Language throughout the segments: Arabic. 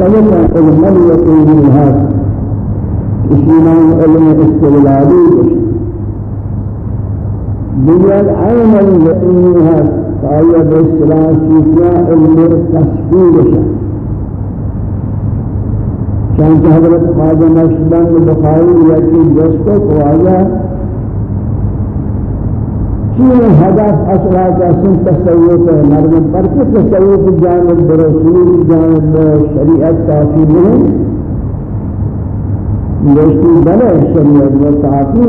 مختلفة علم اليقين هذا إشيمان علم استغلالي بيان عين هذا فأي بالسلام سيكون علم التشكيل چند حضرت خواجہ نقشبند بخاری یکی جس کو چین هدف أصلا جاسم مردم پر کے تصوف جانب برسول جانب نہیں۔ دوستی بلے شریعت و کافی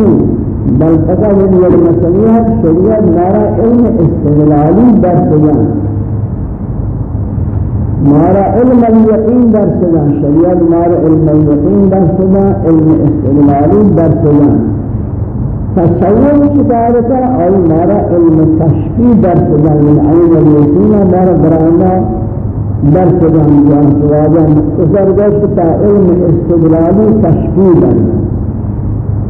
بل پتہ من مسئلہ شریعت نارا علم استغلالی در سجان مارا علم اليقين در سجان شریعت مارا علم اليقين در سجان علم استغلالی در سجان تصور شکارتا اور مارا علم تشفی درس جان من عین الیقین مارا برانا درس جان جان سواجا مختصر گشت تا علم استدلالی تشفی درس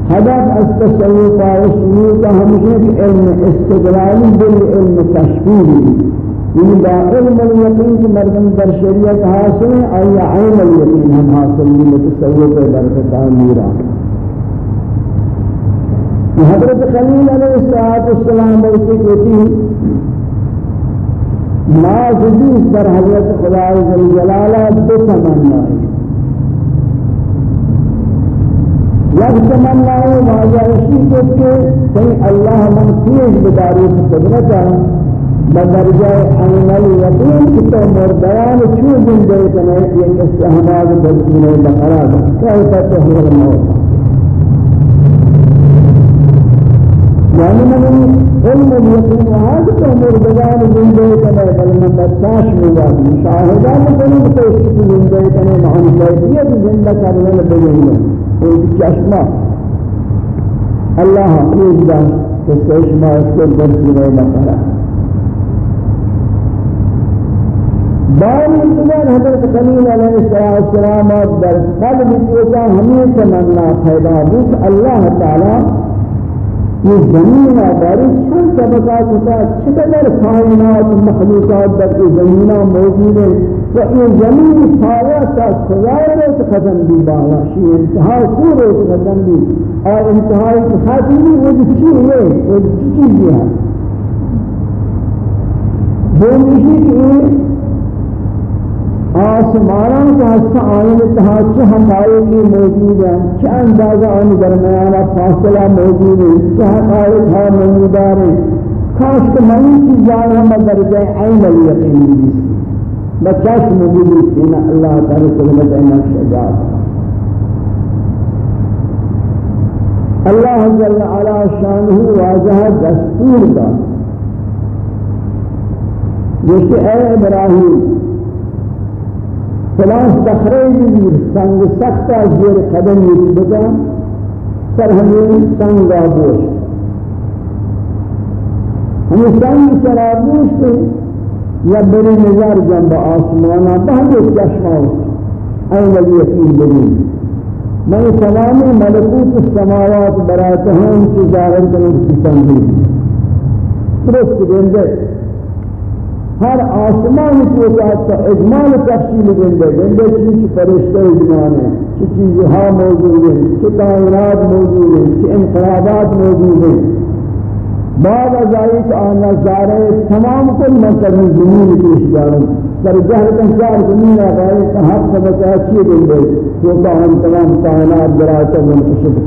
هدف از تصور پارسنی کا ہمیشہ کہ علم استدلالی بل علم تشفیری یعنی با علم الیقین کی مردم در شریعت حاصل ہے اور عین الیقین ہم حاصل بھی متصور پر درکتا میرا. حضرت خلیل علیہ السلام السلام بلکہ کہتی نازدیس پر حضرت خدا جلالہ دو تمنا ہے۔ یک تمنا ہے، واجہ کو کہ کہ اللہ من تیز بداریت قدرتا بدرجہ عمل یقین کی تو مردیان چوزن دے کنے یہ قصہ ہمارے بلکنے بقرار ہے۔ کہتا تو ہی الموت یعنی میں علم یقین آج تو مردگان زندے کنے بل من بچاش ملا مشاہدہ مکنم تو اس کی زندے کنے مہم کیفیت زندہ کرنے لبینے ایک چشمہ اللہ حقیق دا کہ چشمہ اس کو درسی رہے بکرہ بار انتظار حضرت خلیل علیہ السلام در قلب اتوزا ہمیں تمنا پیدا بود اللہ تعالیٰ یہ زمین آباری چند طبقات ہوتا ہے، چقدر کائنات مخلوقات در یہ زمینہ موجود ہے و یہ زمین پایا تا سوائے روز ختم بھی بالا شی انتہا کو روز ختم بھی۔ اور انتہائی ختم بھی وہ چی ہے وہ چیز ہے۔ وہ مشی کہ آسمانان کا حصہ آئین اتحاد چھ ہمارے لیے موجود ہیں۔ چھ اندازہ آن درمیانا فاصلہ موجود ہے؟ چھ حقائق ہاں موجودار ہیں؟ خاص کہ منی چیزان ہم درجہ عین الیقین بھی بچاش موجود ہے اللہ تعالی قدمت نقش جات اللہ جل علا شانہ واجہ دستور دا۔ جیسے اے ابراہیم فلان صخره بگیر سنگ سخت از زیر قدم یکی بگا سر همین سنگ آبوش همین سنگ سر آبوش که یا بری نظر جنب آسمانا بعد ایک چشم این ولی یقین برین من تمام ملکوت السماوات برات ہیں کہ ظاہر کرنے کی تنظیم درست دیں ہر آسمان کو ذات کا اجمال تفصیل دیں گے جن میں چیز فرشتہ فرشتے اجمان ہیں کہ چیز یہاں موجود ہیں کہ کائنات موجود ہیں کہ انقلابات موجود ہیں۔ بعد از آئیت آنا زارے تمام کل مطلب زمین کی اشجاروں سر جہر کنسار زمین آگائے کہ حق سبت اچھی گندے تو تا ہم تمام کائنات براتا منتشب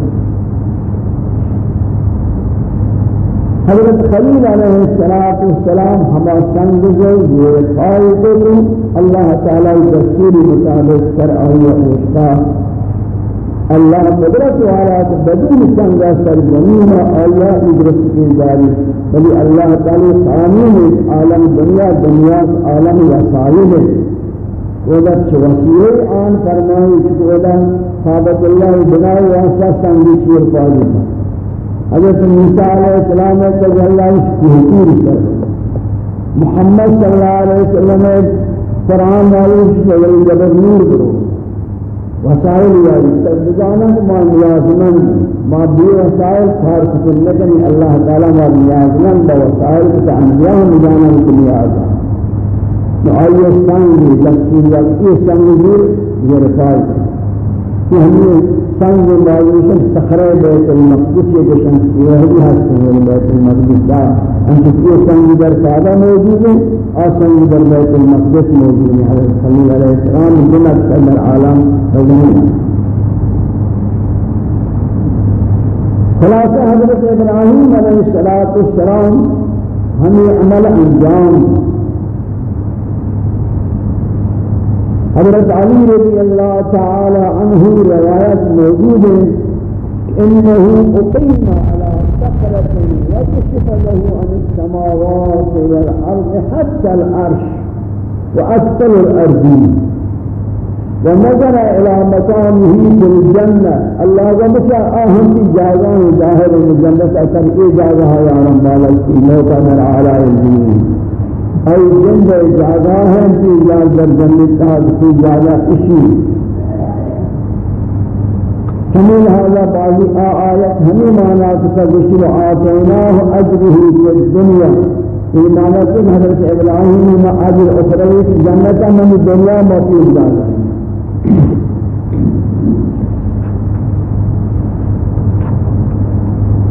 حضرت خلیل علیہ السلام ہما سنگ جو یہ پائے کو اللہ تعالی دستور مطابق کر آیا اوشتا اللہ قدرت والا بدون سنگ سر زمین آیا ادرس کی جاری۔ بلی اللہ تعالی قانون عالم دنیا دنیا عالم وسائل ہے۔ وذا وسیلے آن فرمائی کہ وذا ثابت اللہ بنائے واسطہ سنگی شیر پائی حضرت موسیٰ علیہ السلام کو اللہ کی حضور کر محمد صلی اللہ علیہ وسلم قرآن والے سے جبر نور کرو۔ وسائل یا تبدانا ما نیازمن ما بی وسائل کار کن لیکن اللہ تعالی ما نیازمن با وسائل کے انبیاء مجانا کی نیاز آئیے سنگی تفصیل وقتی سنگی ورفائی کہ ہمیں سنگ معلوم صخرہ بیت المقدس یہ گشن یہ ہستے ہیں بیت المقدس دا. انچہ یہ سنگ در سادہ موجود ہے اور سنگ در بیت المقدس موجود ہے حضرت خلیل علیہ السلام جنت صدر عالم رضوان خلاصہ حضرت ابراہیم علیہ السلام ہمیں عمل انجام حضرت علی رضی اللہ تعالی عنہ روایت موجود ہے انه اقيم على سقرة وكشف له عن السماوات والارض حتى العرش واسفل الأرض. ونظر إلى مكانه في الجنه الله ومشى اهم في جاغان ظاهر الجنه اثر إيه جاغها يا رب العالمين موت على الدين أي جند جاگا ہے کہ در جنت تاج کی جاگا اسی ہمیں هذا بعض آيات ہمیں مانا تقدس آتيناه أجره في الدنيا إيمانا كن حضرت إبراهيم ما أجر أخرى في جنة من الدنيا ما في جاگا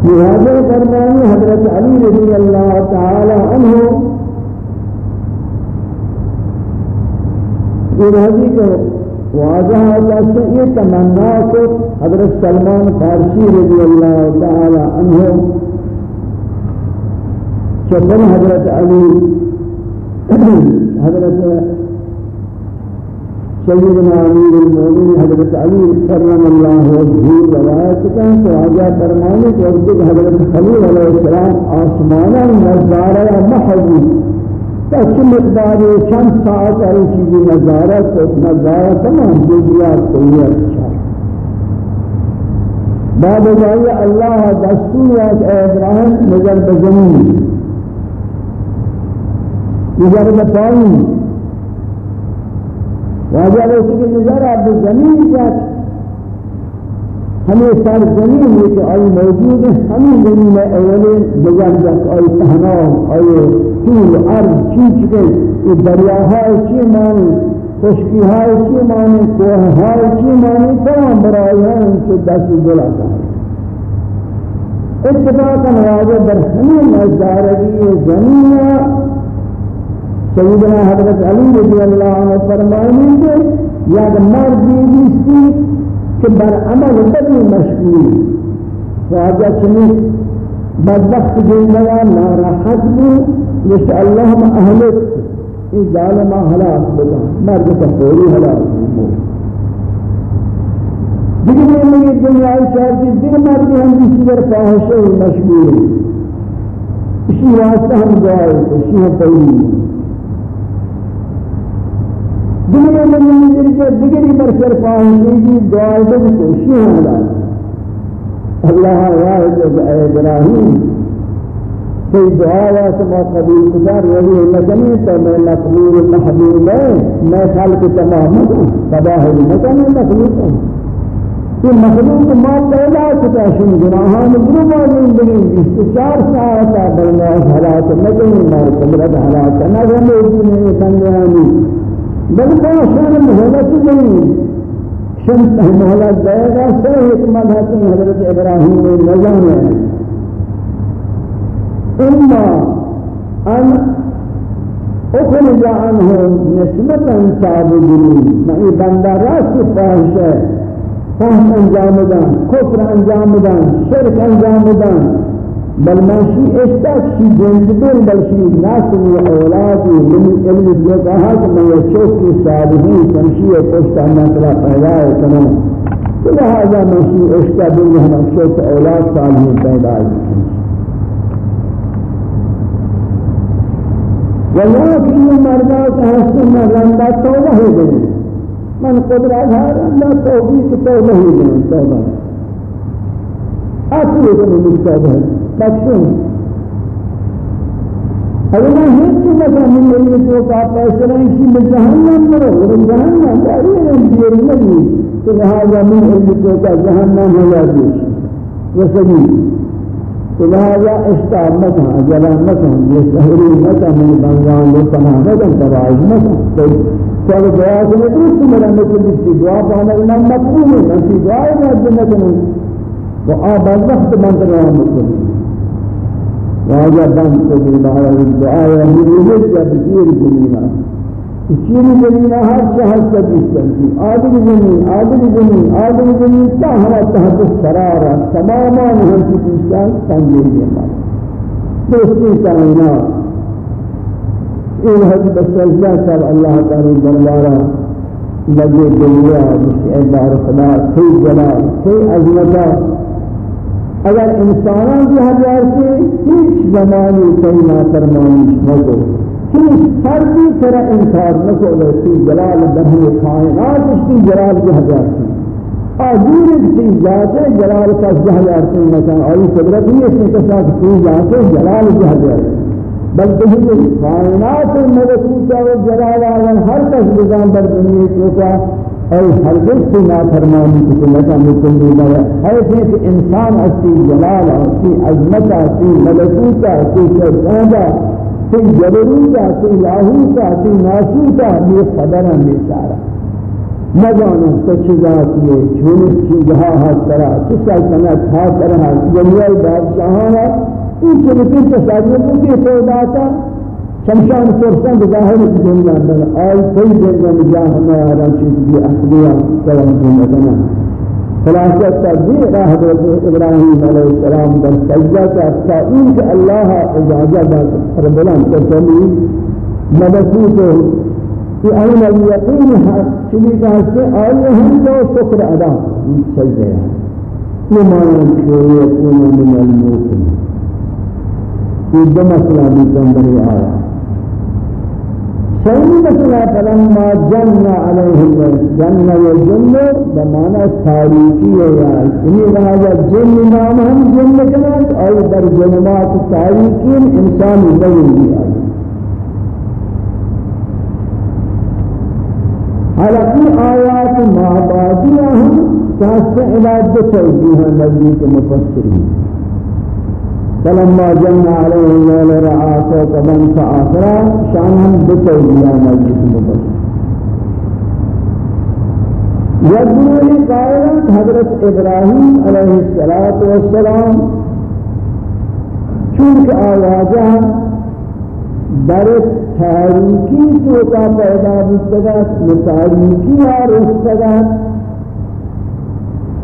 لهذا فرماني حضرت علي رضي الله تعالى عنه یہ رہی کہ واضح اللہ سے یہ تمنا کو حضرت سلمان فارسی رضی اللہ تعالی عنہ چندن حضرت علی حضرت سيدنا امیر المؤمنین حضرت علی کرم اللہ وجهه روایت کا تو آجا فرمانے کہ حضرت خلیل علیہ السلام آسمانا نظارہ محض چه مقدار چند ساعت هر چیزی نظارت نظارت تمام جزیات کلیت چار بعد جائے اللہ دستور کہ ابراہیم نظر بزمین نظر بپائین واجہ رسی کہ نظر بزمین جات ہمیں سر زمین ہے کہ آئی موجود ہے ہمیں زمین اولین بجان جات آئی تہنام آئی طول عرض چی چکے یہ دریاہائی چی مانی؟ خشکیہائی چی مانی؟ کوہائی چی مانی؟ تمام برائی ہیں ان سے دس دلا ہے اتفاقا واجہ در ہمیں نظارگی زمین سیدنا حضرت علی رضی اللہ عنہ فرمائیں کہ یا مرد بیستی کہ بر عمل بدی مشغول. واجہ چنی بدبخت جنگا ناراحت بھی مش اللهم اهلك این ظالم هلاك بدا مرد تفوری هلاك دیگر میں یہ دنیا چاہتی دیگر مردی ہم کسی در فاحشہ مشغول. اسی واسطہ ہم دعائے اسی ہم پہلی دنیا میں یہ دل کے دیگر پر سر پاؤں گی کی دعا تو کوشش ہو رہا ہے۔ اللہ واحد ہے ابراہیم کہ دعا واسہ ما قبول کر رہی ہے نہ جمی تو میں مقبول محبوب میں میں خال کے تمام ہوں صدا ہے مکان میں مخلوق ہوں۔ یہ مخلوق کو ما پیدا کرتا ہے گناہوں میں گرو معلوم بنی اس کو چار سال کا بنا حالات میں نہیں مار کمرہ حالات نہ جانے کی نہیں۔ سمجھانی بل شان مهلت نہیں شمس مهلت دے گا سے حکمت ہے حضرت ابراہیم نے نظام ہے اما ان اخرج عنهم نسبتا تعبدون ما یہ بندہ راست فاحش ہے. فهم انجام دان. کفر انجام دان. شرک انجام دان. بل ماشي اشتاك شي جنبين بل شي ناس من اولادي من ابن الزكاة من يشوف صالحين تمشي قشت الناس لا پیدا ہے تمام لہذا ماشي اشتاك بل هم شوف أولاد صالحين ہے ولكن المرضات حسن من رندا توبہ ہو گئے من قدرت ہے اللہ توبہ توبہ ہو گئے اصل من التوبہ بخشن اگر میں ہیچ چیز من میری تو پیسے نہیں سی میں جہنم میں رہو جہنم داری ہے دیر نہیں تو لہذا من علم تو کا جہنم ہو جاتی وسبی لہذا اشتاب مکان جلا مکان یہ سہری مکان من بنگان و پناہ مکان تباہش مکان تو دعا کرنے درست میرا مکل جسی دعا پانا انام مقبول ہے۔ نسی دعا ہے میں جنت میں و آب وقت بند رہا مکل واجہ بند کو دعا دعا ہے مجھے جب دیر جنینا چیری زمین ہر شہر سے دیستنی آدمی زمین آدمی زمین آدمی زمین تا ہمارا تحت سرارا تماما ہم کی دیستان سنگیر دیما دوستی کائنات این حد بسجدہ سب اللہ تعالی دربارہ لگے دنیا جس اعتبار خدا تی جلال تی اگر انسان کی حضرت سے ہیچ زمانی کئی نافرمانی مکو ہیچ فردی انسان انکار مکو لیتی جلال دہی کائنات اس کی جلال کی حضرت سے۔ آجور ایک چیز جاتے جلال کا اس کی حضرت سے مکان آئی قدرت ہی اس کے ساتھ کی جاتے جلال کی حضرت سے بلکہ ہی کائنات ملکوتا و جلال آگر ہر کس نظام پر دنیا چوکا اور ہرگز کی نافرمانی کی سنتا مکن دی بڑے ایسے کہ انسان اسی جلال اسی عظمت اسی ملکوت اسی کا سی جبروت اسی لاہوت اسی ناسوت یہ صدر میں نہ جانو تو چیزات یہ چھونس چیزہا ہاتھ کرا کسا سنا تھا کرنا کرا دنیا ہے ان چلکن تصدیق ہو جاتا شمشان فرسان ظاهر الدنيا بل آي كل جنة مجاه ما على شيء بأخبيا سلام دنيا خلاصہ ترجیح حضرت ابراہیم علیہ السلام در سجدہ کا تائین کہ اللہ ربنا تسلی ملکوت في أين اليقين شنو قال آية هم جو شكر أدا. سجدة لما يكون من الموت في دم أسلام الجنبري آية ثاني مثلا فلما جن عليه الجن والجن بمعنى تاريخي يا إني هذا الجن نام هم جن كمان أو در جنات تاريخين إنسان يبين بها على في آيات ما بعدها هم كاس علاج توجيه نبي المفسرين فلما جن عليه الليل رعا كوكبا فآخرا شانهم بتوجيه مجلس مبارك یدوی قائلت حضرت ابراہیم علیہ السلام چونکہ آوازہ در تاریکی توتا پیدا بستگت لتاریکی آرستگت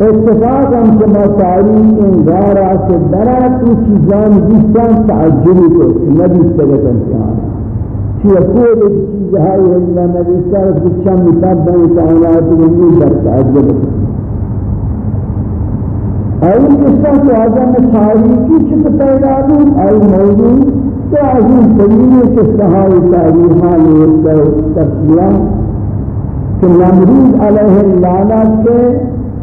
استگت اتفاق ہم سے تاریخ انگارا سے درا تو چیزان بیستان تعجبی کو نبی سگت امتحان چی اکول ایک چیز ہے اللہ نبی سگت بچم بنی کائنات بنی در تعجب آئی قصہ تو آزم تاریخی چیز پیدا دوں آئی موضوع تو عظیم ترین قصہ ہے تاریخان تفصیلہ کہ نمرود علیہ اللعنت کے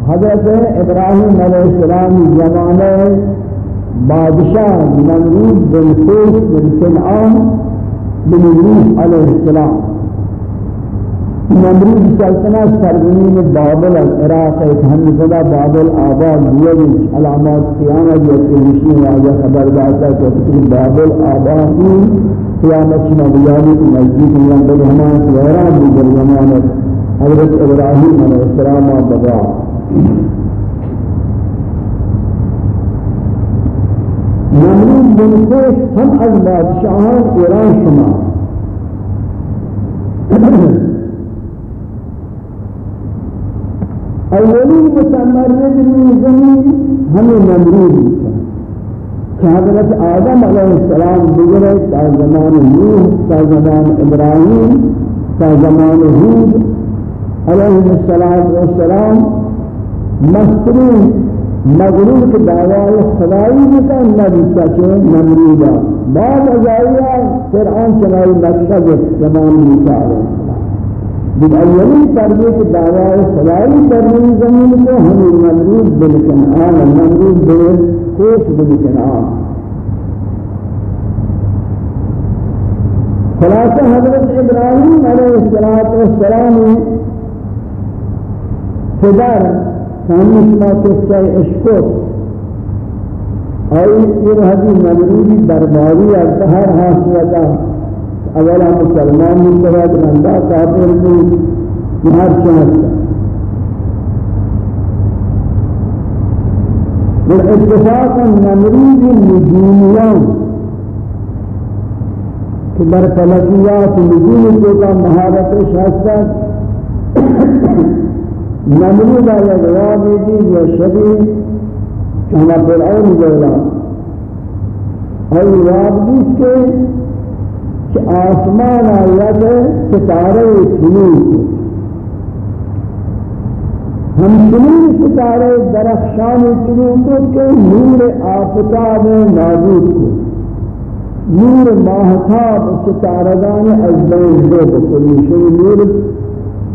حضرت ابراہیم علیہ السلام زمانے بادشاہ نمرود بن خوش بن کنعان بن نوح علیہ السلام. نمرود سلطنت سرزمین بابل العراق ایک ہم خدا بابل آباد دیئے علامات قیامت یا کنشی واجہ خبر داتا کہ بابل آباد قیامت شما بیانی کی نزدیک اللہ بلہمان کی ویران بھی در زمانت حضرت ابراہیم علیہ السلام و بابا بن خوش هم از بادشاهان ایران شما. اولی متمرد من زمین ہمیں نمرود کہ حضرت آدم علیہ السلام بگرے تا زمان نوح تا زمان ابراہیم تا زمان حود علیہ السلام مستری مغرور کے دعوی خدائی بھی کا نبی سچے مغرور بعد از آئیا پھر آن چنائی نقشہ جس زمان نیسا آئیا جب اولی پردے کے دعوی خدائی پردے زمین کو ہمیں مغرور بلکن آن مغرور بلکن کوش بلکن آن خلاصہ حضرت ابراہیم علیہ السلام نے خدا رہا ثاني ما قصة اشكر اور یہ حدیث نمرودی درباری از ہر حاصلتا اولا مسلمان مستواد رندہ کافر کو ہر چاہتا بالاتفاق نمرود النجوميان کہ در فلکیات نجوم کو کا مہارت شاستہ نمرود آیا جواب دی یا شبیه كما فرعون جولا. اور یاد دیس کے کہ آسمان آیت ستارے چنین ہم چنین ستارے درخشان چنین کو کہ نور آفتاب نازود کو نور ماہتاب ستارگان از بین دو بکلی شنی نور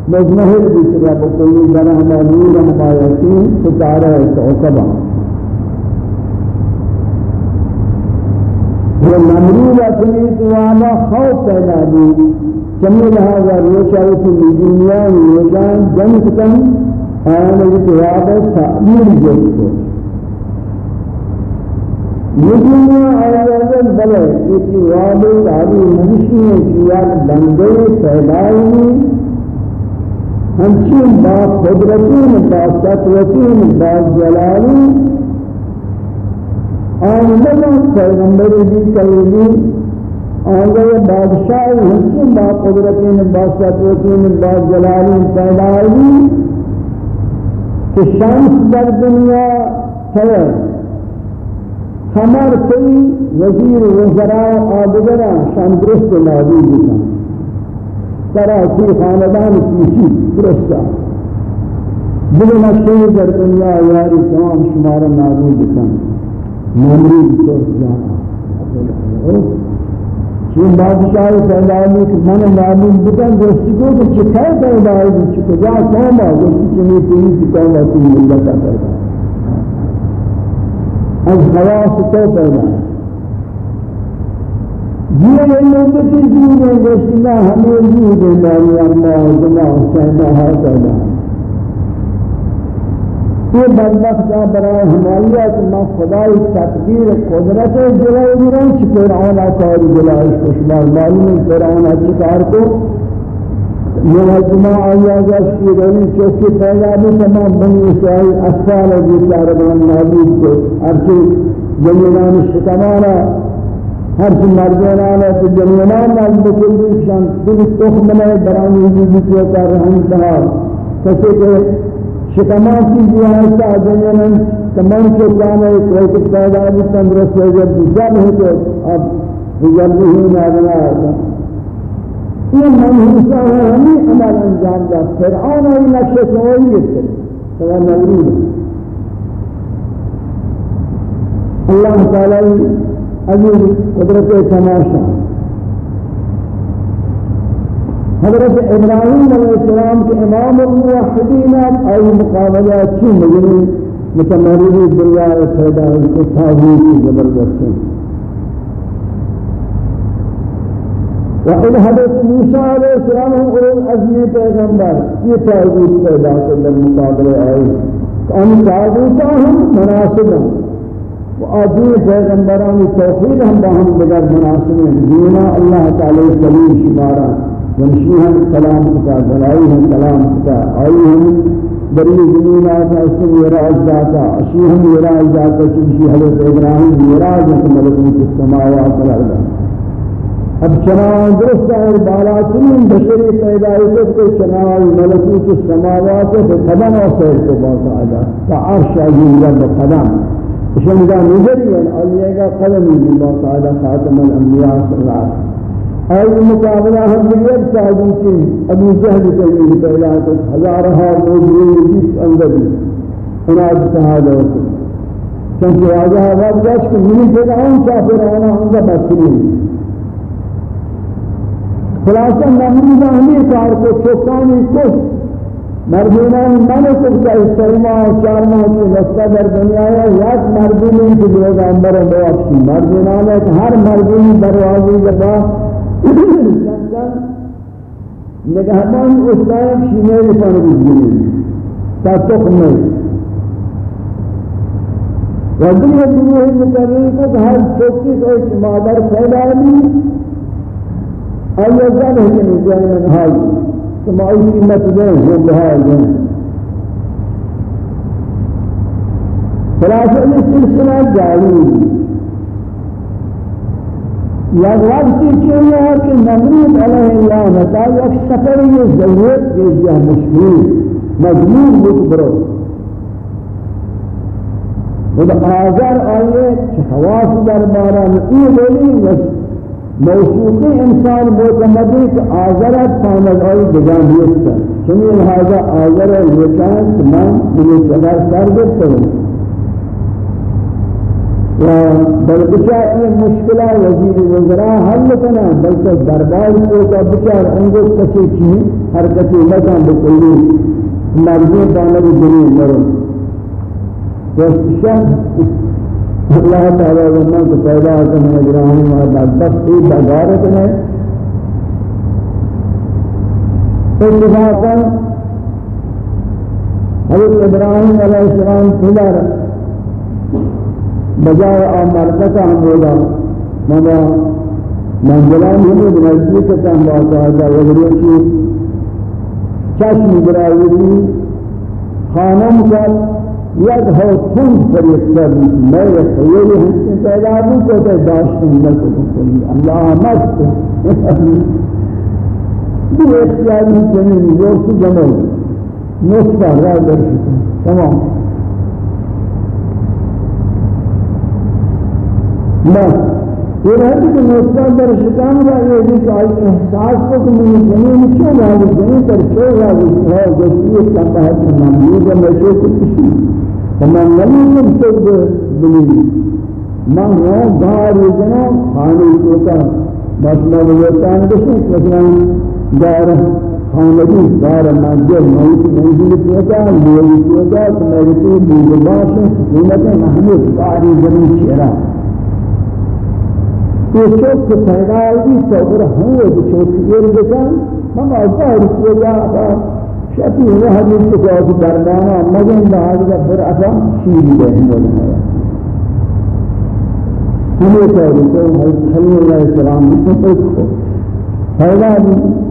مجمہر بکلی بکلی درہم نور ہمایتی ستارے توقبان وہ نمرود اپنی توانا خوف پیدا دی چمی لہذا روچاو کی دنیا روچان جنگ کن آنے کی تواب تعمیر جس کو یہ دنیا آیازن بلے یہ تواب تعمیر نمشی ہے کیا بندے پیدائی ہمچین با قدرتین با سطوتین با جلالی. آن لگن پیغمبر بھی کلیمی آگئے بادشاہ حسن با قدرتین با سطوتین با جلالین پیدائی کہ شمس در دنیا ہے ہمار کئی وزیر وزراء آدگرہ شام درست نابی بکن تراکی خاندان پیشی درستا دل نقشے در دنیا یاری تمام شمار نابی بکن نمرود کو جانا چین بادشاہ پیدائی کہ من معلوم بکن دوستی کو کہ چکے پیدائی بھی چکے جا کام آ دوستی چنی تیری کی کام آتی ملتا پیدا از حواس تو پیدا یہ مدتی دور ہے گشنا ہمیں دور ہے ماری اللہ جنا حسین حسین یہ بدبخت برای حمایت ما خدای تقدیر قدرت جلوی میرن چی فرعون کاری جلویش کشمار معلوم ہے فرعون اچھی کار کو ملازمہ آیا گشتی روی کے کے پیغام تمام بنی اسرائیل اصفال بیچارہ بن نابود کو ارچی جنگلان شکمانہ شکمانا ہرچی مردینان ہے تو جنینان ناز بکل دیکشان دل تخم نے برانی جیدی کو کر رہن کہا کسی کہ شکمان کی جہاں جنن تمام کوئی کہ پیدا ہو جب جب ہے تو آب نہ بنا ہے یہ منحوسہ ہے ہمیں عمل انجام دا فرعون اور نقشہ سوئی ہے سوا نورید اللہ تعالی عزیز قدرت تماشا حضرت ابراہیم علیہ السلام کے امام الموحدین ای مقابلہ چی مجنی متمرد دنیا پیدا کو تاغیت کی زبردست وإن حضرت موسى عليه السلام هم قرون عزمی پیغمبر یہ تاغیت پیدا کر مقابلہ آئی ان تاغیتا ہم مناسب وآدین پیغمبران توحید ہم باہم بگر مناسب ہیں۔ دینا اللہ تعالی سلیم شمارا۔ ونشيهم كلام كتا دلائهم كلام كتا آيهم بری زمین آتا اسم وراج داتا اشیهم وراج داتا چمشی حضرت ابراہیم وراج ملکوت السماوات والارض اب چنان درست اور بالاترین بشری پیدایت کو چنان ملکوت السماوات سے قدم اور سیر کو تا عرش عظیم رب قدم اشان دا نظری ہے اولیاء کا قدم ہی باتا آجا خاتم الانبیاء صلی اللہ علیہ وسلم. أي مقابلة هم بيد سعودين أبو جهل كريم بيلات هزارها موجودين بيس أنجبي أنا أجتهاد وكل كان في هذا هذا جاش كمين فرعون شافر أنا أنجا بسرين خلاصة نمرود همی کار کو کش مردمان من سب کا استعما چار ماہ کی وسطہ در دنیا ہے یاد مردمان کی لوگ امبر و بواقشی مردمان ہے کہ ہر مردمان دروازی جبا نگہبان استعب شینے لپن بزنی تا تقمل رضی اللہ مقرر کو کہ ہر چوکی کو ایک مادر پیدا بھی اور یہ زن ہے کہ نجائے منحالی سماعی قیمت دیں بہار دیں خلاصہ یہ سلسلہ جاری یا وقتی چیئے ہے کہ نمرود علیہ اللہ نتا یک سفر یہ ضرورت کے یا مشکل مجموع بکبرو خود آزار آئے حواس درباران ای بولی موسوقی انسان معتمدی کہ آزارت پاند آئی بجان دیستا چنی آزار لیکن تمام مجھے چدر سر گفتا ہوں بل بچار یہ مشکلہ وزیر وزراء حل کنا بلکہ دربار کو کا بچار انگو کسی کی حرکتی مکان بکلی مرضی پاند جنین مرون والشهر الله تعالى زمان کو پیدا ابراہیم اور بدبخت کی بغارت ہے اتفاقا حضرت ابراہیم علیہ السلام پھلر بجائے آمرکتا ہم ہوگا مگا منزلان ہمیں بنزدیک ہم باقاعدہ وغیرہ چشم برائی خانم کا یک حکم پر یکتر میں خیلی ہم پیدا بھی کو تے داشتن لکو کلی اللہ مست بھی اختیاری جنین زور کی جمع نصفہ را در شکن تمام لا یہ ہے کہ نصفہ در شکن را یہ بھی کہ احساس کو کہ میں جنین کیوں راضی جنین پر کیوں راضی ہے گشتی تنبہت ممنوع ہے میں جو کچھ فمن لم يمسك بني ما هو دار جنا خاني کوتا مطلب یہ دشن مثلا دار خانگی دار منزل موت منزل کوتا لیل کوتا تمہاری بھی باش سکونت محمود داری زمین چہرہ یہ چوک پیدا ہوئی تو اور ہم وہ چوک یہ بکن ہم آزار کیا شاتی ہے حدیث کو کہ دربانا. مگن بعد کا پھر أصلا شیر دہن والا ہے ہمیں کہہ تو خلیل علیہ السلام کو کو فائدہ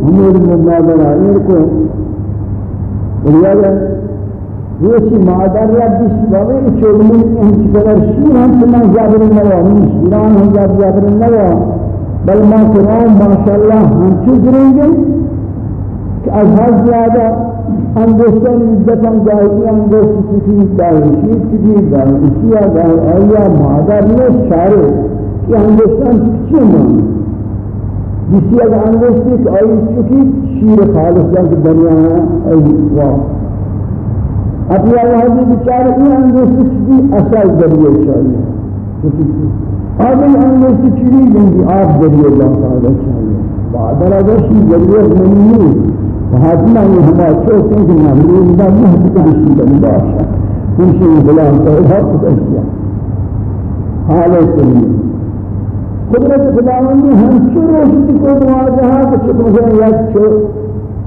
ہمیں ان کو بڑھیا یہ مادر یا جس بابے چوبن ان قدر شیر ہم تمام جابر نوا ہم شیران ہم جابر نوا بل ما کرام ماشاءاللہ ہم چیز رہیں گے کہ از حد زیادہ انگوشتن عزتاً جاہی انگوشت کسی جاہی شید کسی جاہی اشیاء جاہی آیا مادر نے شارے کہ انگوشتن کچھ مان جسی اگر انگوشتی کہ آئی چکی شیر خالصاً کی دنیا ہے ای واہ اپنی اللہ حضی بچارے یہ انگوشتی چکی اصل ذریعے چاہیے آدم انگوشتی چکی جنگی آپ ذریعے اللہ تعالی چاہیے بعد اگر شی ذریعے نہیں فهاتنا هما شوك إنك نعملون دا مهد كهشي باشا كل شيء بلان تهدها تبشيا حالة سليم قدرت خداوندی ہم چو روشتی کو مواجہا کہ چھت مثلا یا چو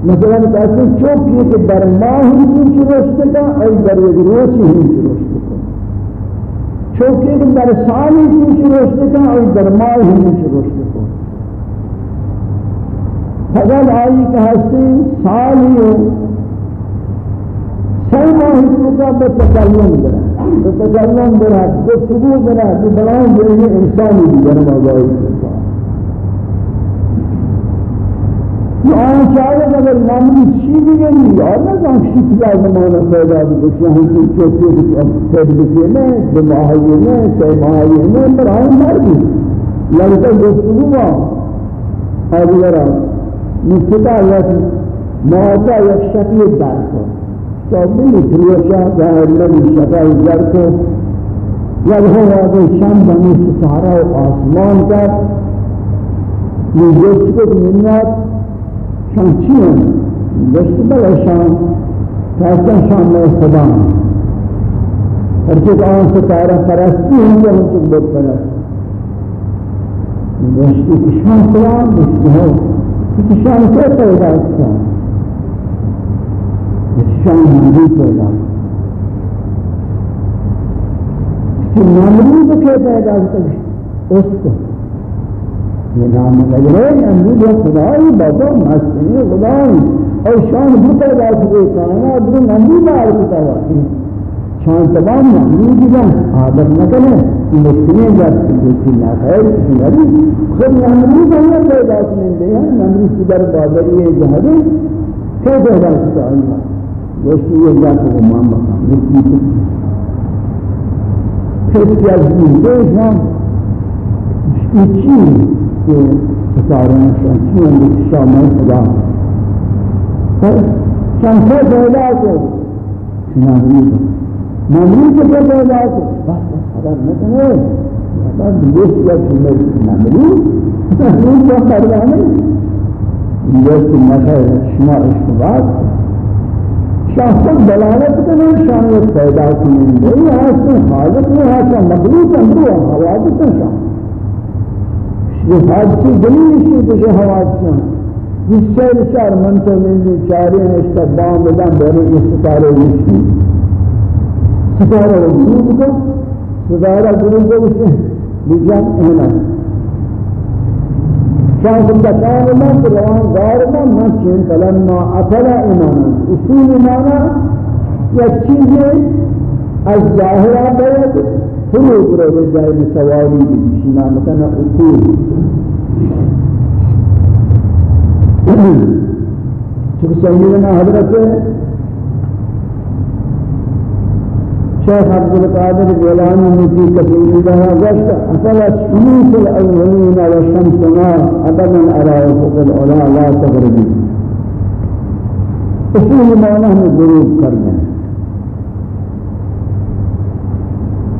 مثلا کسی چوبیه که در ماه هیچی رشته کا ای در یک روزی هیچی رشته کا چوبیه که در سال هیچی رشته کا ای در ماه هیچی رشته کا فضل آئی که هستی سالی و سی ماه هیچی کا به تکلم برد به تکلم برد گفتگو برد به بلان برد انسانی دیگر مزایی کرد آن چاہے اگر نامی چی بھی گئی یار نہ جان کسی کیا زمانہ پیدا بھی کچھ ہم کی چوکی بھی پھر بھی میں دو ماہی میں سی ماہی میں پر آئیں مر بھی لگتا گفتگو با آدھگرہ نکتا یک موضع یک شکل در کو تو چنچیوں دست بل شام تاکہ شام میں خدا اور چک آن ستارہ پرستی هم گے ہم چک بود پرست. دستی کشان سلام دستی هم کشان سے پیدا کن. کشان ہندی پیدا کشان نامری بکے پیدا کشان اس کو نام لگے ہیں جو خدائی بدو مستی خدائی اور شان بھوتا جاتا ہے کائنہ ادھر نمی مار کتا ہوا ہے شان تمام نمی جی جن آدھر نکل ہے مستنے جاتا ہے جو سی ناکھائی سی نبی خود نمی جانا کہ جاتا ہے نمی نمی صدر، بادری ہے جہدی کہ جہدا کتا ہوا جو سی یہ جاتا ہے مام بکا مستنی تک پھر کیا جنگی دیشان اچھی کہ ستاروں شمسی ہیں شامل خدا شمسہ پیدا کو نامرود نامرود کے پیدا کو بس خبر نہ کرے بس دوست یا چیز نامرود نامرود کا پیدا نہیں یہ کہ نظر شما اشتباط شخص دلالت کرنے شامل پیدا کرنے دے یہ خالق ہے ہاں مخلوق ہے حوادث ہے شامل یہ حادثی جمیل اسی کچھ حوادثہ جس سے بچار من میں لیلی چاری ہیں اس کا دام بدام بہرے اس ستارے لیسی ستارہ غروب کو ستارہ غروب کو اسے بجان احنا شاہ سبتان من روان دار من نہ چین فلما افلا ایمانا اصول ایمانا یا چیزیں از ظاہرہ بیدت فروغ رو جائے متوالی بشنا مکنا أصول. چونکہ سیدنا حضرت شیخ عبد القادر جیلانی نتی کثیر لها گشت اصلت شموس الاولین والشمسنا ابدا ارائے فوق العلا لا تغربی أصول معنی ہمیں ضرور کرنے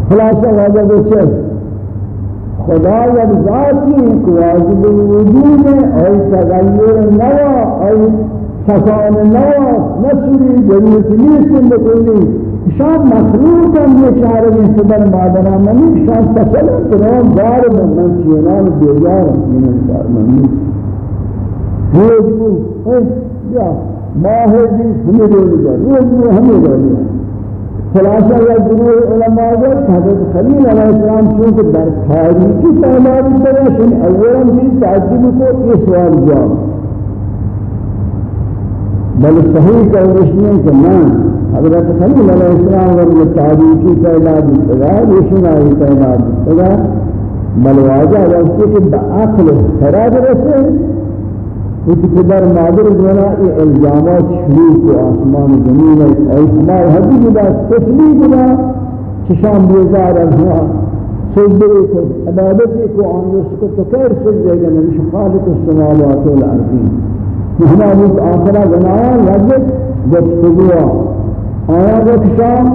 خلاصہ واجب ہے خدا یک ذاتی ایک واجب الوجود ہے اور تغیر نوا، اور سکان نوا نصری جریت نیست بکلی۔ شان مخلوق ہم یہ چارے میں صدر مادرہ منی شان تسلم تنام دار من چینان بیجار من انسار منی۔ روز کو یا، ماہ جی ہمیں دے لیا روز کو ہمیں دے لیا خلاصہ یا جمهور علماء حضرت خلیل علیہ السلام چونکہ در تاریخی تعمال کرشن اولا بھی تعجب کو یہ سوال جواب. بل صحیح ہے کہ میں حضرت خلیل علیہ السلام ورد تاریخی تعداد اتگار رشنائی تعداد اتگار بل واجہ وقتی کہ بعقل خراب رسے کچھ قدر مادر دولا یہ الزامات شروع کو آسمان زمین ہے ایسماء حدی بدا تسلی بدا چشام بیزار ازوا سجدے کو عبادتی کو آنیس کو تو کیر سجدے گا نبیش خالق السماوات والارضین ہمارا بود آخرہ بنایا لگت گفتگوا آیا گفت شام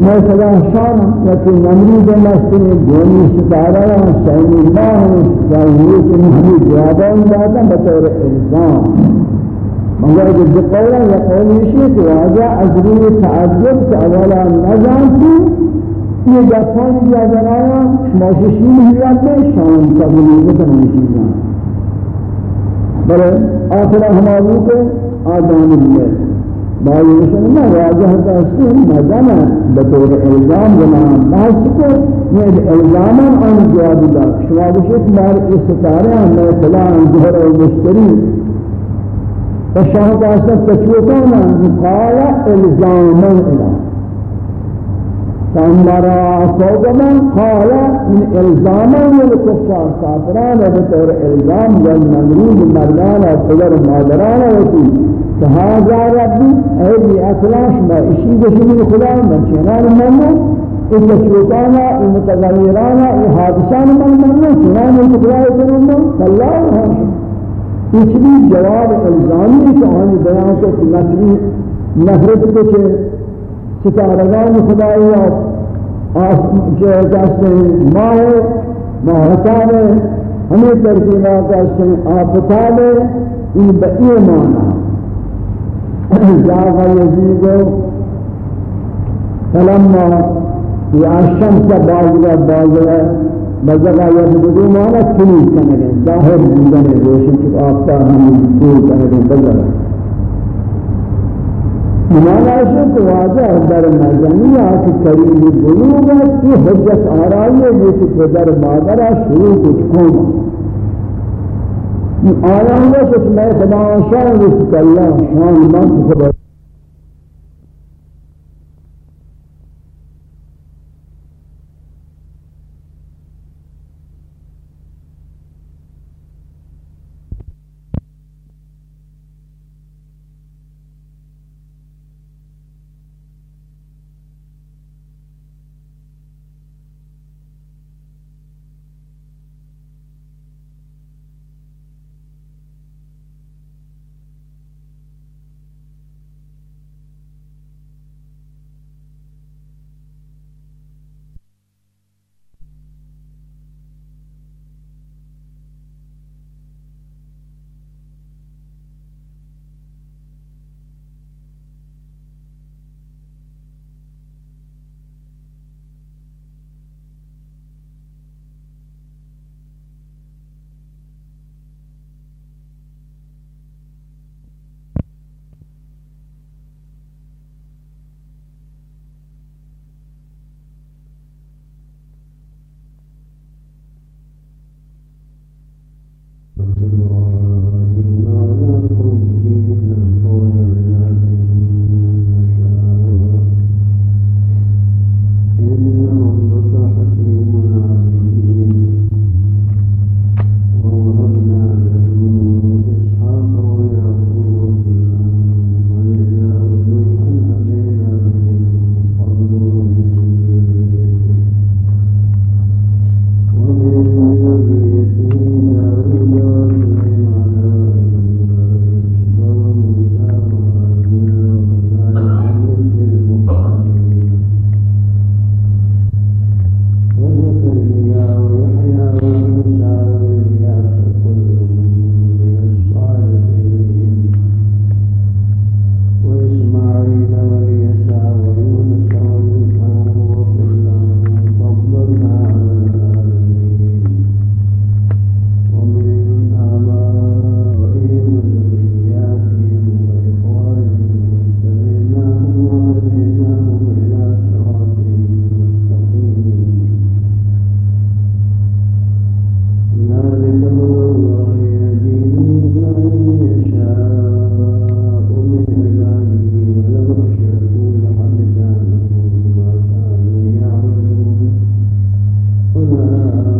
مثلا شان لیکن نمرود مستن گونی ستارہ و سین اللہ ظاہریت محمد زیادہ اندادا بطور انسان مگر جو بقولا یا قولیشی تو آجا عزری تعجب کہ اولا نظام کی یہ جفان جادر آیا شماششی محلیات میں شام تبلیغ جان بلے آخرہ ہمارو کے اللہ بايشن ما واجه تاسين مجانا بطور الزام جنان بحث کو یہ الزاما آن جواب دا شما بشک مار اس ستارے میں فلان ظهر و مشتری. فشاہ کا اصل تشویقانا قال الزاما إلى فامرا فوقما قال من الزاما للكفار كافران بطور الزام والمنرود مردان وقدر مادران وكي فهذا ربي أيدي أكلاش ما إشي بشمي خدا من شنان منه إلا شوطانا المتغيرانا الحادثان من منه، شنان المتغير يكونون فالله هاشم إشبي جواب الزامي كهاني بيان کو نفری نفرت کو چھے ستارگان خدایات جو کہتے ہیں ماہ ماہتان ہمیں ترکیبات کہتے ہیں آفتان ان بئیمانا جاء يزيد فلما يا الشمس باغرا باغرا بزغا يبدو ما لا تني كنن ظاہر بودن روشن تو آفتاب هم طول کنن بزغا منالاش تو واضح در مزنی آت کریم بلوغ کی حجت آرائی ہے یہ کہ در مادرہ شروع کچھ آیا ہوا کہ میں خدا شان رسک اللہ شان من خدا Mm-hmm.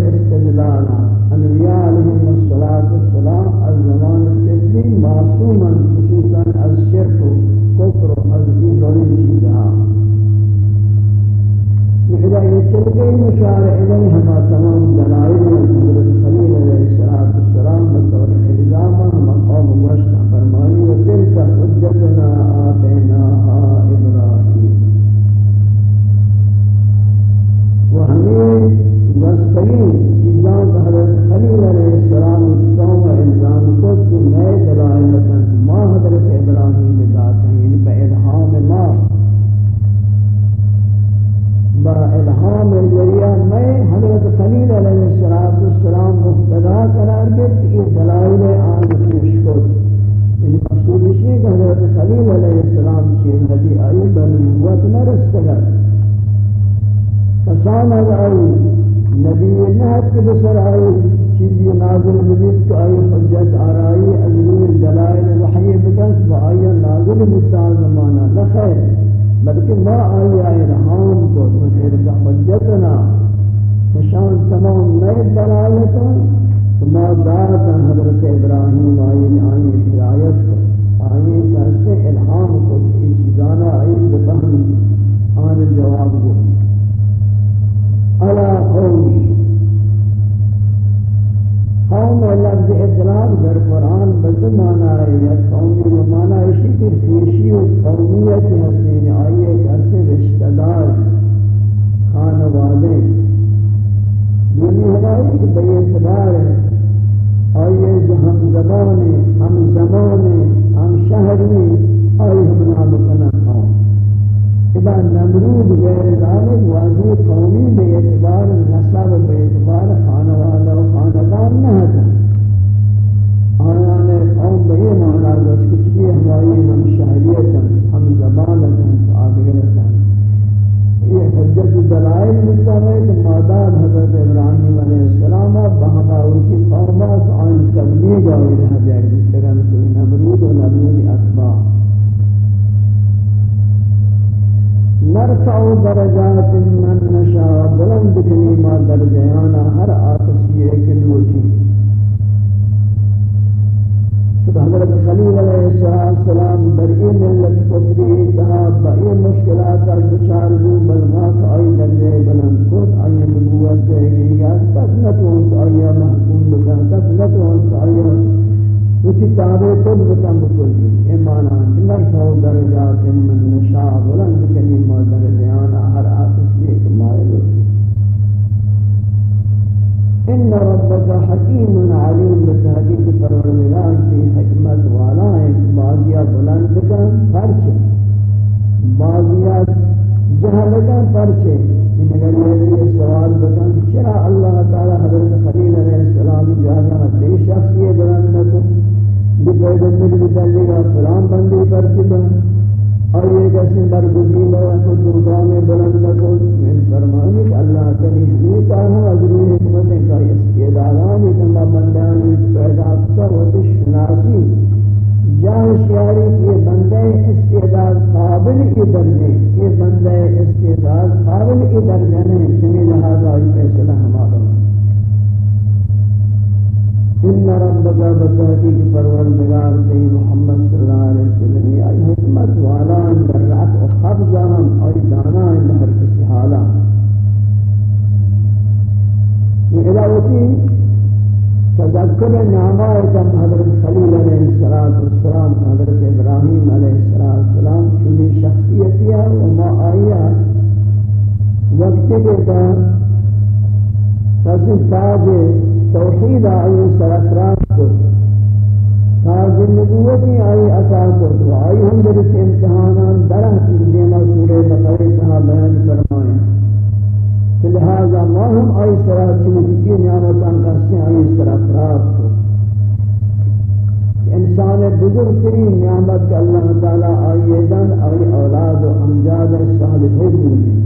استدلالا. أنبياء عليهم الصلاة والسلام الزمان التبلي معصوما خصوصا الشرك كفر الإيمان والشيزها إذا يتلقي مشار إليها ما تمام دلائل حضرت دلالتا ما دارتا حضرت ابراہیم آئی آئی ہدایت کو آئی کیسے الہام کو یہ چیزانا آئی بفہمی آن جواب کو۔ علا قومی قوم لفظ اطلاق در قرآن بدل مانا ہے یا قومی و مانا اسی کی فیشی و قومیت حسین آئیے تفرید غیر ذالک واضح قومی بے اعتبار نسب بے اعتبار خانوادہ و خاندان نہ تھا آیان قوم بے مانا گوش کچھ بھی ہم شہریتا ہم زبانتا آدھگرتا یہ حجت دلائل ملتا ہے کہ ماداد حضرت ابراہیم علیہ السلام بہما ان کی قومات آئین تبلیغ آئی رہا دیا گلتا بلند کنی ما در جهان هر آتشی یک نوکی سبح حضرت خلیل علیہ السلام در این ملت کفری اتحاد با این مشکلات در دچار بو بلغات آئی درجه بلند کن، آئی نبوت دے گی۔ گا تس نتون تو آئی محکوم بکن تس نتون تو آئی وچی تابے کن بکن بکن۔ بکن ایمانا مرسو درجات من نشاہ بلند کنی ما در جهان هر آتشی یک مائلو ان ربك حكيم عليم بتحقيق پروردگار کی حکمت والا ہے بازیا بلند کا پرچے بازیا جہل کا پرچے ان اگر یہ سوال بکن کہ چرا اللہ تعالی حضرت خلیل علیہ السلام جانا دے شخصی بلند کو بھی پیغمبر بھی دلے فلان بندی پرچے بلند اور یہ کسی برگزین ہوا تو درگاہ میں بلند کو میں فرمانی کہ اللہ تعالی ہمیں کہا حضور حکمت کا استعدادان کہ اللہ بندیان پیدا کر و شناسی جاہ شیاری یہ بندے استعداد قابل کی درجے، یہ بندے استعداد قابل کی درجے نے جمی لہذا یہ فیصلہ ہمارا إن ربك بتحقيق پروردگار تے محمد صلی اللہ علیہ وسلم یہ حکمت والا در رفع و ہم اور دانا ہر کسی حالا آیاتی تذکر نعمائکم حضرت خلیل علیہ السلام حضرت ابراہیم علیہ السلام چونی شخصیتی ہے وما آیا وقت کے کسی تاج توحید آئی سرفران کو تاج نبوتی آئی عطا کو آئی ہم در امتحانان درہ چیز دیما سورہ بقرہ تہا بیان فرمائیں لہذا ما ہم آئی سرا چمکی نعمتان کسی آئی سرا فراز کو انسان بزرگ ترین نعمت کا اللہ تعالی آئی دن آئی أولاد و امجاد صالحی بلگی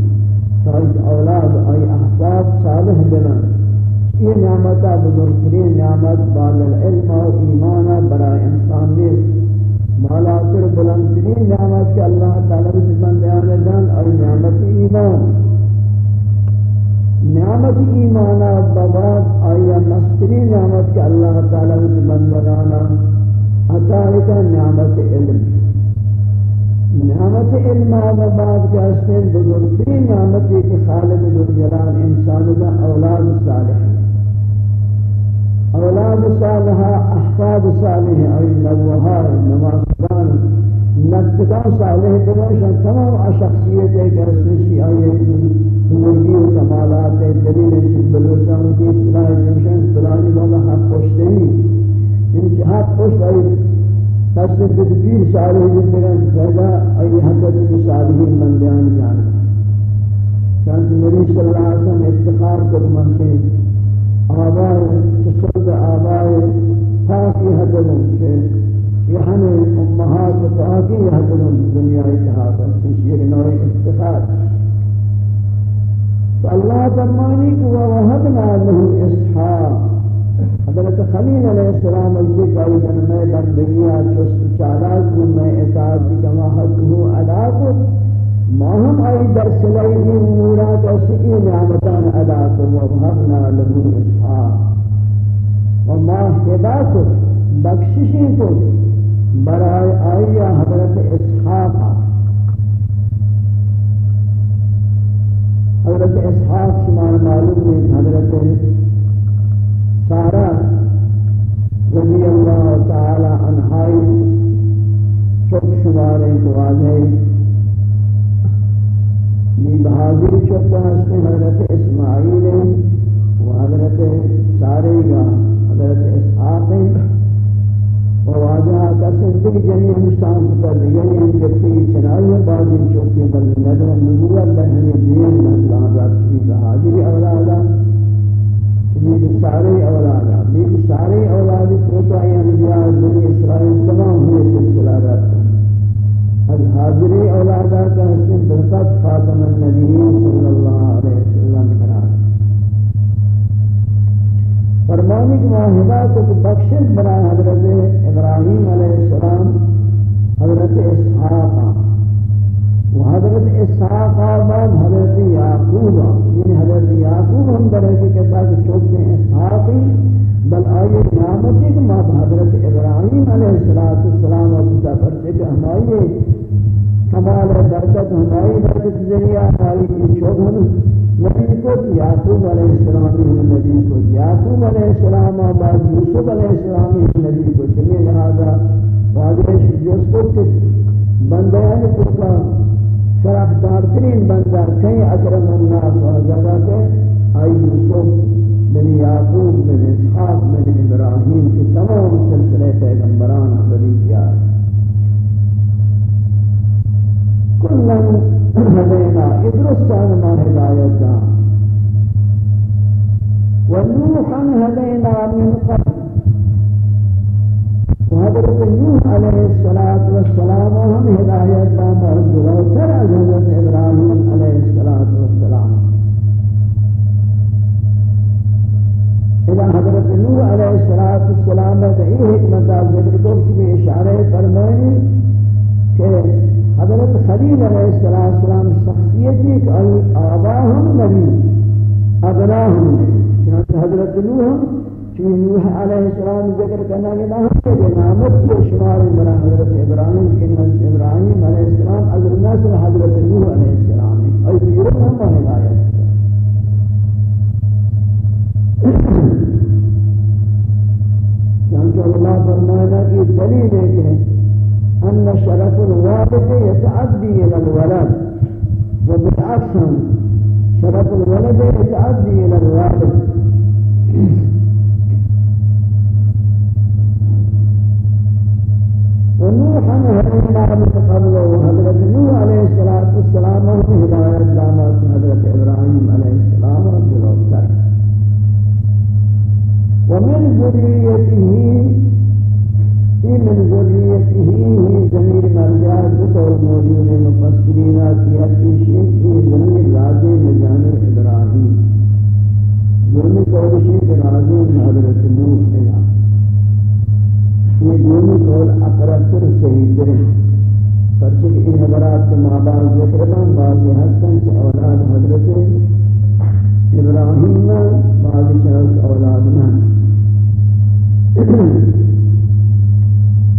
تاکہ أولاد آئی احفاد صالح بلن یہ نعمت بزرگ ترین نعمت بعد العلم و ایمان برای انسان نیست۔ مالاتر بلندترین نعمت کہ اللہ تعالی بزرگ دن آئی نعمت ایمان۔ نعمت ایمانا بباد آیا مستری نعمت کہ اللہ تعالی بندگانا عطا نعمت علم۔ نعمت علم بباد کے اسن بزرگتری نعمت کہ خالق ذوالجلال انسان کا أولاد صالح۔ أولاد صالحہ أحفاد صالح اور نبوہا نمازگان نستگان صالح دموشن تمام شخصیت ایک رسوشی آئیے بزرگی و کمالات دلیل چیز بلوچان کی اصلاح جمشن فلانی والا حق پشتے ہی ان کی حق پشت آئی تصدیق پیر سالے زندگان پیدا آئی حق چیز صالحین بندیان جان چانچہ نبی صلی اللہ علیہ وسلم افتخار کو منچے آبائے چسرد آبائے پاکی حدلن کہ یہ ہمیں امہات پاکی حدلن دنیا اتحاد ہے یہ نوع افتخار فالله فرمانی کہ ووهبنا له اسحاق. حضرت خلیل علیہ السلام ذکر کئی جن میں بندگیاں چست چالاک کو میں اطاعت کما حق ہو ادا کو ما ہم آئی در سلائی دی امورا کسی نعمتان أدا کو له إسحاق. وما ہدا کو بخششی کو آئی حضرت إسحاق. حضرت إسحاق شمار معلوم ہے حضرت سارا رضی اللہ تعالی عنہائی چک شمار واضح بہادری چک ہستے حضرت اسماعیل و حضرت سارے گا حضرت اسحاق وواجهها كسندق جنيه مشان تدرجني ان كتي چناي بعد ان چوكي بل نظر نبوة بهني دين مسلان رات في بهادر اولادا چنید سارے اولادا بیگ سارے أولاد بخشش برا حضرت ابراہیم علیہ یعقوب علیہ السلام بعد یوسف علیہ السلام نبی کو چلے لہذا واضح جس کو کہ بندیان کو کا شرف دارترین بندہ کئی اکرم الناس و جگہ کے آئی یوسف بن یعقوب بن اسحاق بن ابراہیم کے تمام سلسلے پیغمبران حضری کیا کلن هدينا إدرسان ما هدايتا ونوحا هدينا من قبل. وحضرت نوح عليه الصلاة والسلام وهم هدايتا مرجوة ترى حضرت إبراهيم عليه الصلاة والسلام. إذا حضرت نوح عليه الصلاة والسلام بأي حكمة ذكر دوك بإشارة فرمائي کہ حضرت خلیل علیہ السلام شخصیت ایک آبا ہم نبی ابنا ہم نبی۔ حضرت نوح چون نوح علیہ السلام ذکر کرنا کہ نام کے نامت کے شمار مرا حضرت ابراہیم کے نام ابراہیم علیہ السلام حضرت نصر حضرت نوح علیہ السلام. اور یہ ہم نے لایا چنانچہ اللہ فرمایا کہ دلیل ہے کہ أن شرف الوالد يتعدي إلى الولد. وبالعكس شرف الولد يتعدي إلى الوالد ونوحا هدينا من قبل وحضرت نوح عليه الصلاة والسلام وهداية دامات حضرت إبراهيم عليه السلام وجلوكتر ومن ذريته من ذريته ضمير مرجع بطور موجود مفسرين کی حقیقی کی ضمیر راجع بجانب ابراہیم ضمیر قولشی کے راجع حضرت نوح الہ یہ ضمیر قول اقرب تر صحیح تر پرچہ ان حضرات کے ماں باپ ذکر کن بعضی ہستن سے أولاد حضرت ابراہیم بعضی چرس أولاد نہ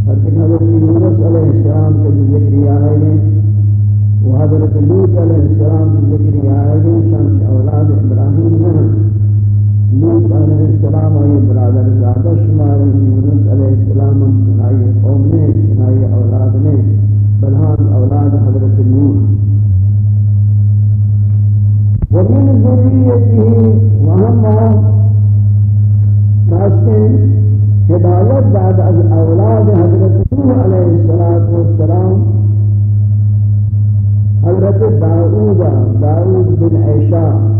حضرت يونس عليه السلام کے ذکر آئے ہیں وہ حضرت لوط علیہ السلام کے ذکر آئے ہیں شمس أولاد ابراہیم علیہ السلام اور برادر زادہ شمار یونس علیہ السلام چنائی قوم نے چنائی أولاد نے بلہان أولاد حضرت نوح. ومن ذريته وهم كاسين هدایت بعد از أولاد حضرت نوح علیہ والسلام حضرت داؤد داؤد بن عیشا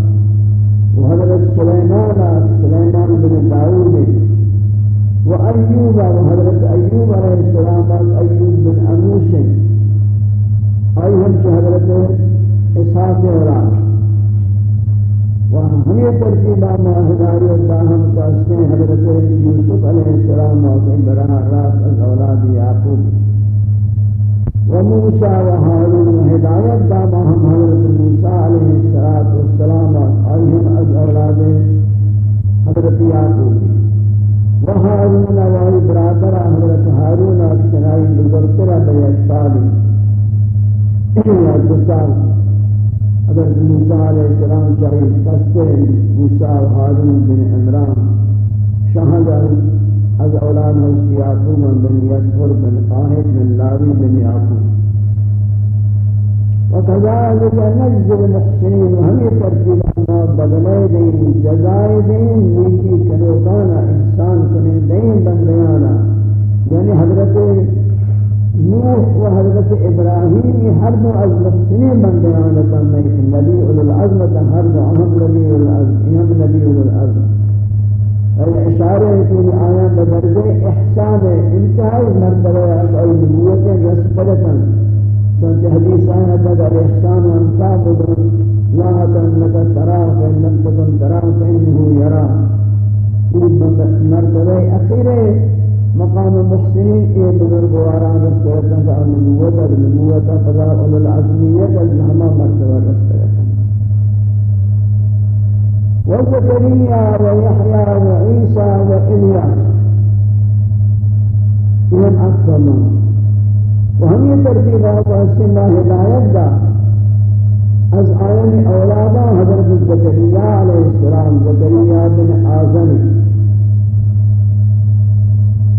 وأيوب وحضرت أيوب عليه السلام أيوب بن أموس. أيهم حضرت إسحاق أولاد وهمیں ترتیبہ ما ہدایت باہم کاستے حضرت یوسف علیہ السلام موقع براہ راست از أولاد یعقوب. وموسى وهارون وهداية دامهم حضرت موسى عليه الصلاة والسلام أيهم از أولاد حضرت يعقوب وهارون وهي برادر حضرت هارون أكسنائي بزرطرة بيك صالح يا دسال حضرت موسیٰ علیہ السلام چاہیے قصد موسیٰ و حارون بن عمران شہد از أولاد حضرت یعقوب بن یسفر بن قاہد بن لاوی بن یعقوب. وكذلك نجزي المحسنين وهم ترتيب ما بدلي دين جزاء دين نيكي كنوكانا إحسان كنين دين بنديانا يعني حضرت نوح و حضرت ابراہیم ہر از محسنین بندیان کن میں نبی اول العظم ہر دو اہم نبی اول العظم اہم نبی اول العظم. الاشارہ ہے کہ آیا بدرجہ احسان انتہائی مرتبہ اور نبوت رسپلتن چونکہ حدیث آیا تكن تراه فإنه يراه یہ مرتبہ اخیرہ مقام المحسنين إيه بزرگواران رستگتن کا نبوت اور نبوت قضاء العظمیت از ہما مرتبہ رستگتن وزكريا ويحيى وعيسى وإلياس إلى أكثر وهم يترتيب هذا السنة هداية دا از آيان أولادا حضرت زكريا عليه السلام زكريا بن آزم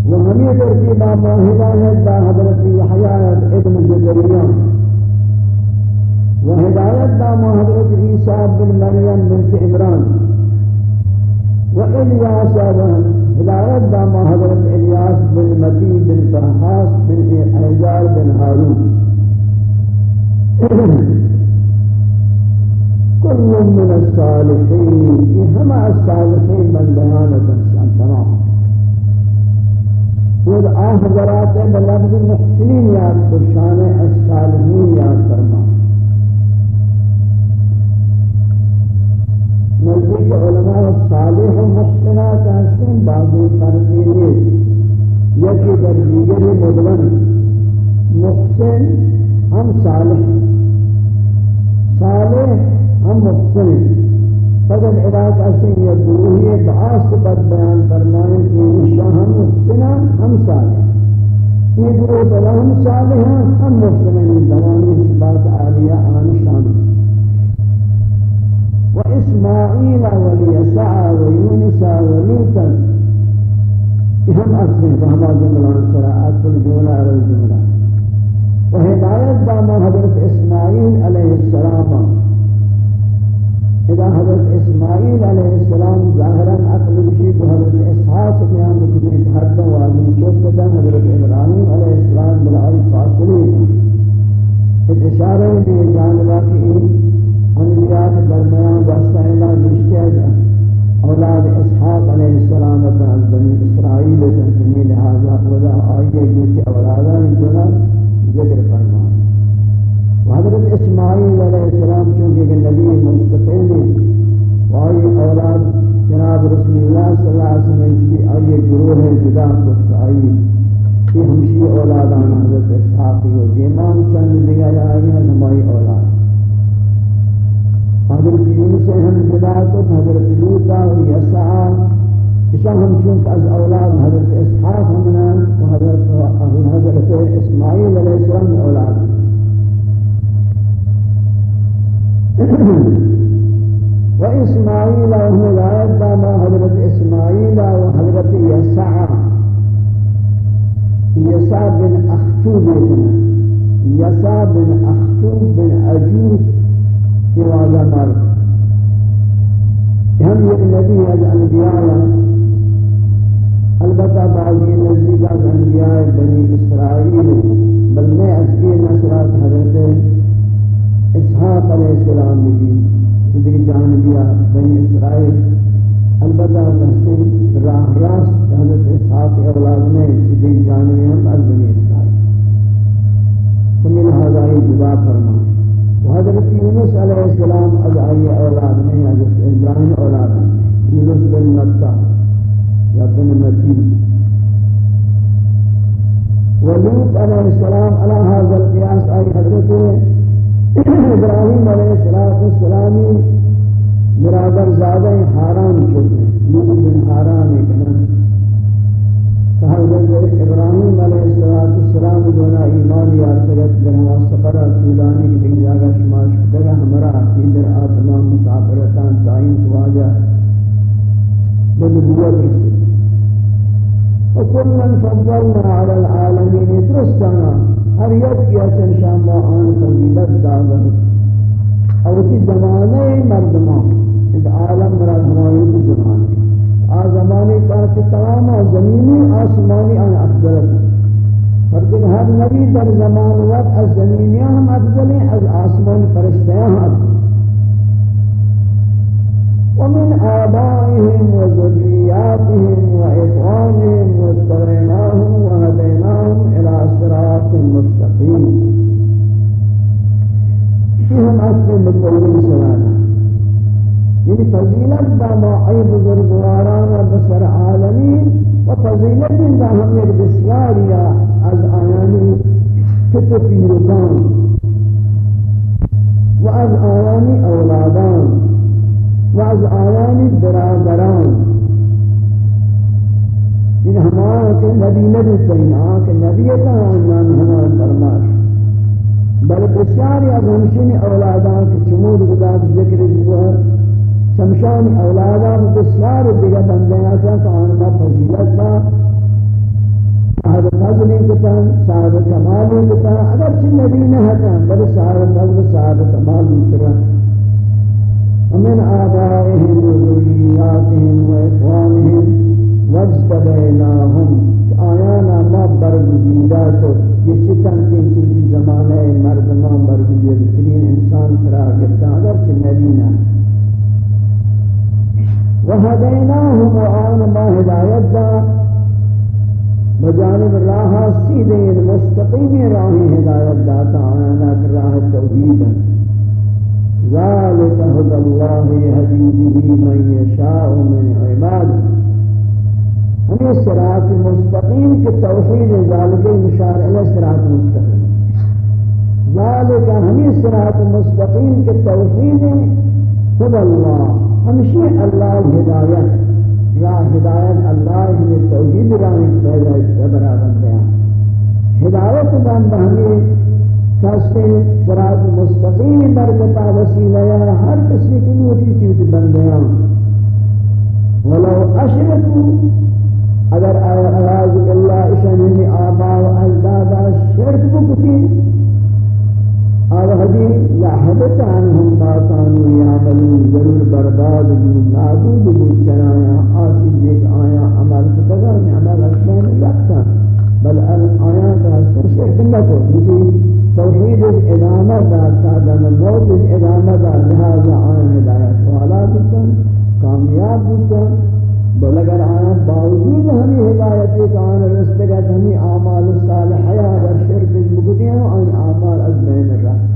وهمية ترتيبا وهداية دا حضرت يحيى ابن زكريا وهداية دا حضرت عيسى بن مريم بنت عمران. وإلياس هداية دا حضرت إلياس بن متي بن فرحاس بن عزار بن هارون. كل من الصالحين هما الصالحين من دهانة تمام. خود آن حضرات بلفظ محسنین یاد فرشان الصالحین یاد فرما. نزدیک علماء صالح و محسنات هستیم بعضی فرقی نیست. یکی محسن هم صالح. صالح هم محسن فقط عراق اسیں یہ گروہی بعاصبت بیان فرمائیں کہ نشاہ ہم محسنہ ہم صالح یہ گروہ بلا ہم صالح ہیں ہم محسنین دوانی صفات عالیہ آن شان۔ وإسماعيل واليسع ويونس ولوطا هم أصلين فهما جملان سراءات الجملة على الجملة وهداية داما حضرت إسماعيل عليه السلام۔ إذا حضرت إسماعيل عليه السلام ظاهرا عقل شيء کو حضرت إسحاق بیان بکنی حد وعلي چوب دا حضرت إبراهيم عليه السلام بلائی فاصلي اتشاره بھی جانبا کی انبیاء درمیان واسطہ اللہ بیشتے ہیں أولاد إسحاق عليه السلام ابن بني اسرائيل اسرائیل هذا لہذا آيه آئیے اولادا من گنا ذکر فرما حضرت اسماعیل علیہ السلام چونکہ نبی مستقل وآئی أولاد جناب رسول اللہ صلی اللہ علیہ وسلم کی آئی گروہ جدا کچھ آئی کہ ہمشی اولادان حضرت اسحاقی و دیمان چند لگا جائے ہماری أولاد۔ حضرت یونس ہم جدا کچھ حضرت لوتا و یسعا اشا ہم چونکہ از أولاد حضرت اسحاق ہمنا و حضرت حضرت اسماعیل علیہ السلام أولاد وإسماعيل وهو لا ما حضرت إسماعيل وحضرت يسع يسع بن أختوب يسع بن أختوب بن أجوز في واجه مرد هم النبي الأنبياء. البتة بعضی نزدیک از انبیاء بنی بل میں اصلی نصرات حضرت إسحاق علیہ السلام بھی زندگی جانبیہ بنی اسرائیل البتہ بحثیں راہ راست حضرت إسحاق أولاد میں زندگی جانبی ہم از بنی إسرائیل. سمی لہذائی جدا فرمائے وحضرت یونس علیہ السلام از آئی أولاد میں حضرت ابراہیم أولاد میں یونس بن متہ یا بن متی. ولوط علیہ السلام علی هذا القياس آئی حضرت ابراہیم علیہ السلام برابر زیادہ حاران چکے نوح بن حاران کنن کہ حضرت ابراہیم علیہ السلام دونا ایمان یارتگت در ہوا سفرہ طولانی کی دیکھ جاگا شماش کدگا ہمارا در آتمام مسافرتان تائین تواجہ بنبوت رسل وكلا فضلنا على العالمين درستنا ہر یک یا چنشان با آن فضیلت داغر اور تی زمانے مردمان ان عالم مراد ہماری زمانے۔ آ زمانے کا تمام زمینی آسمانی آن افضلت فرق ہر نبی در زمان وقت از زمینیاں ہم افضل ہیں، از آسمان فرشتیاں ہم ومن آبائهم وذرياتهم وإخوانهم واستغناهم وهديناهم إلى صراط مستقيم فيهم أصل مطول سلانا يعني فضيلت دا ما أي بزرگواران بسر عالمين وفضيلت دا هم یک بسیاریا از آیانی کتفیرکان و از آیانی اولادان و از آیان برادران این ہمارا کہ نبی نبی تینا کہ نبی تا نام ہمارا فرماش بل بسیاری از ہمشین اولادان کہ چمود خدا ذکر ہوا چمشان اولادان بسیار دیگر بندیاں تھا کہ آنما فضیلت با صاحب فضلی کتن صاحب کمالی کتن اگر چی نبی نہ ہتن بل صاحب فضل صاحب کمال کتن ومن آبائهم وذرياتهم وإخوانهم واجتبيناهم آیانا ما برگزیدہ تو یہ چتن تین چیزی زمانہ مردمان برگزید ترین انسان قرار گرتا اگرچہ نبینا وهديناهم وآن ما هدايت دا۔ بجانب راہ سیدھے یعنی مستقیم راہ ہدایت داتا آنا کر راہ توحیدا ذلك هدى الله يهدي به من يشاء من عباده۔ ہمیں صراط مستقیم کے توحید ذالک مشار علیہ صراط مستقیم. ذالک ہمیں صراط مستقیم کے توحید خود اللہ ہمشی اللہ ہدایت یا ہدایت اللہ ہمیں توحید راہ پیدا برابر بیان. ہدایت دان بہمی کاستے صراط مستقیم برکتا وسیلہ یا ہر کسی کی نوٹی چیز بندیاں ولو اشرکو اگر اعاذ باللہ اشانی آبا و اجدادا شرک بکتی اور حدی لحبت عنہم ما كانوا يعملون ضرور برباد من نابود بوچنایا آچیز ایک آیا عمل فتگر میں عمل اسمان رکھتا بل آیا کا شرک نہ کو توحید الادامہ دا تا موت الادامہ دا لہذا آن ہدایت والا بکن کامیاب بکن بل اگر آنا باوجود ہمیں ہدایت ایک آنا رستگت ہمیں آمال صالحیہ اگر شرک بگتیاں آن آمال از بین رہا